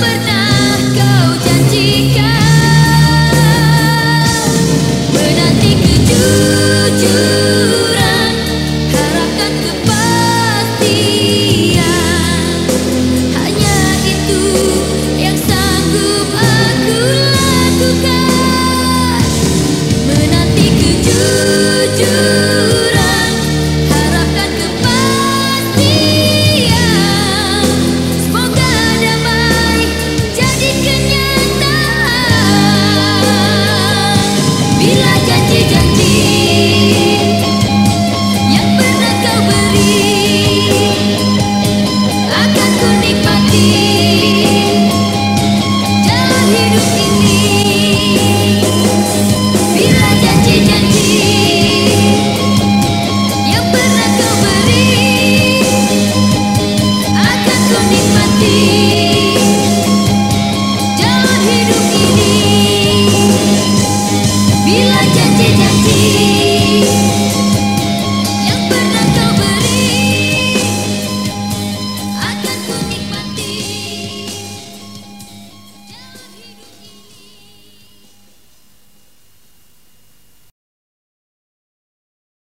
perdí. 披荆你